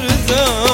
Rıza